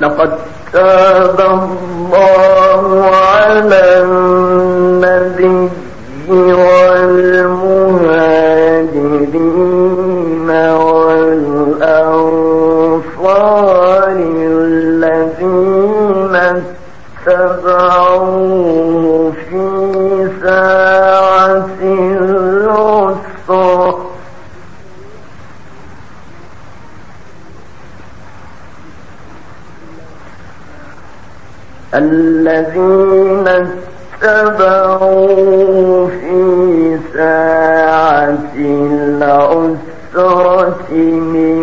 لقد تاب الله على الذين اتبعوا في ساعة العسرة من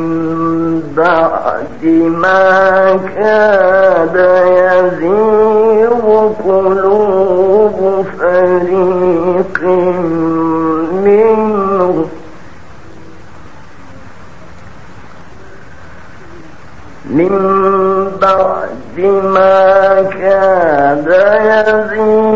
بعد ما كاد يزيغ قلوب فريق منه من بعد ما كاد يزيد.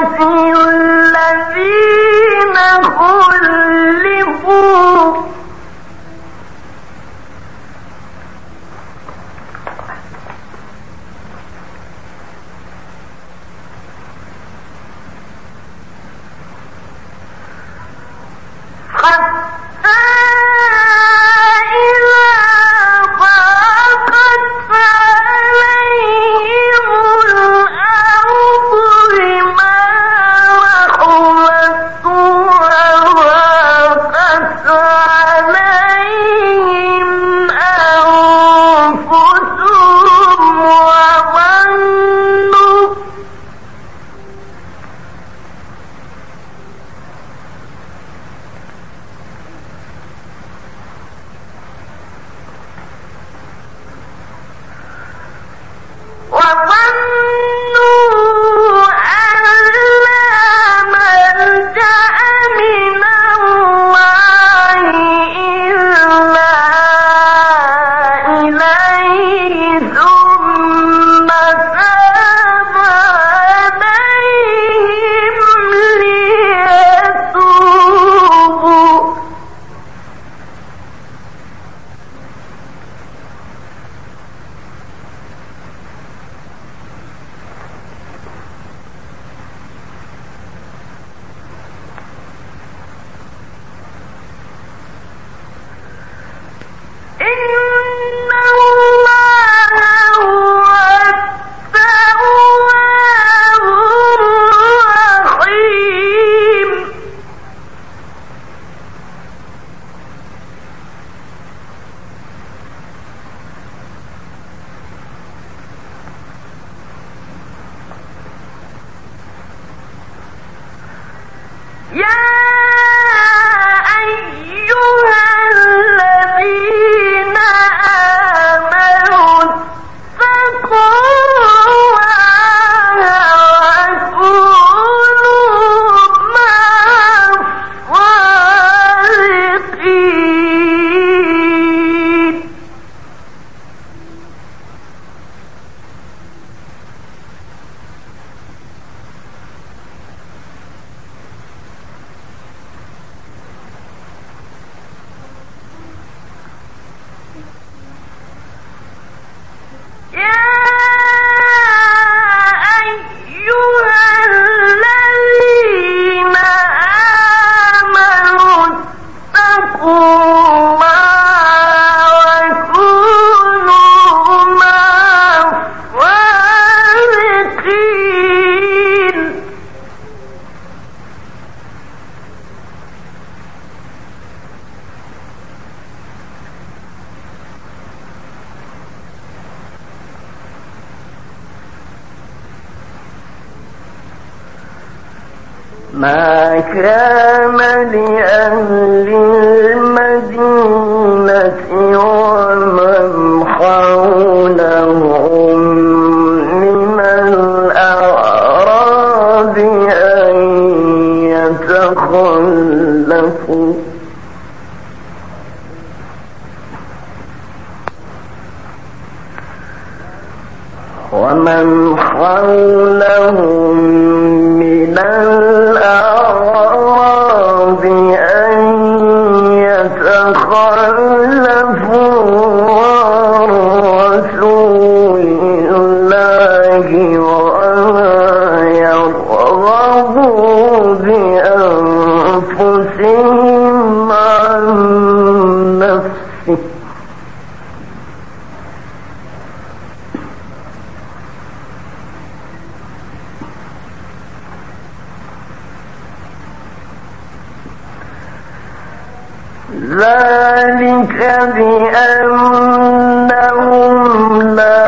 Thank you. ما كان لأهل المدينة ومن حولهم من الأعراب أن يتخلفوا. ومن حولهم من خلق ذلك بأنهم لا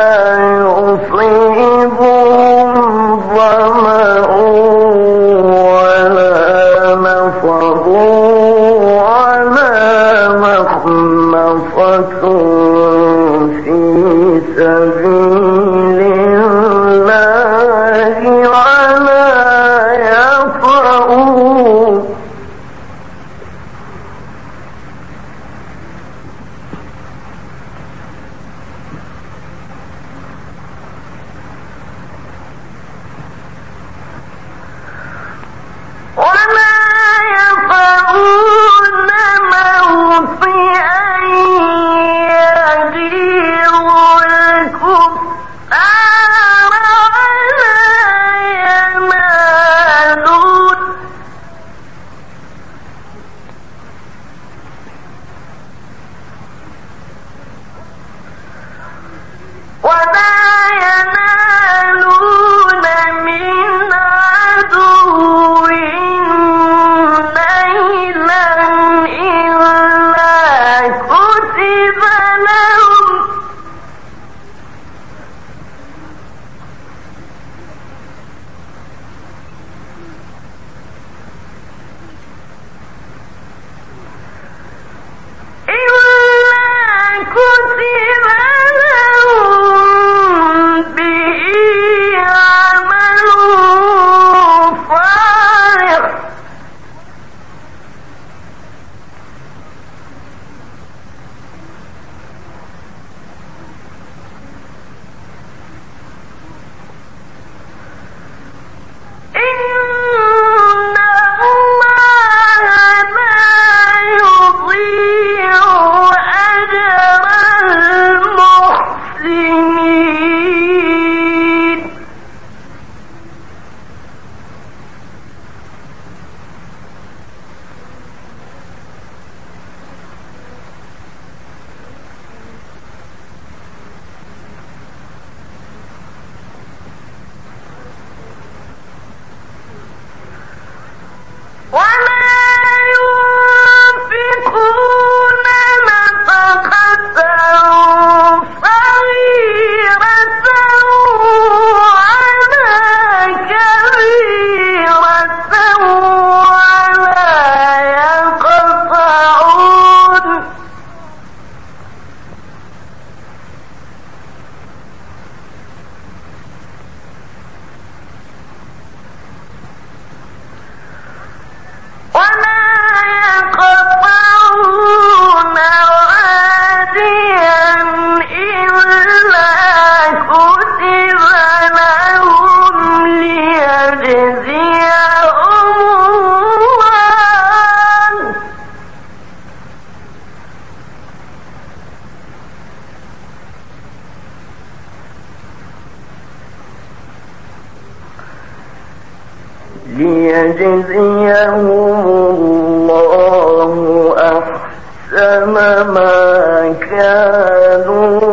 كانوا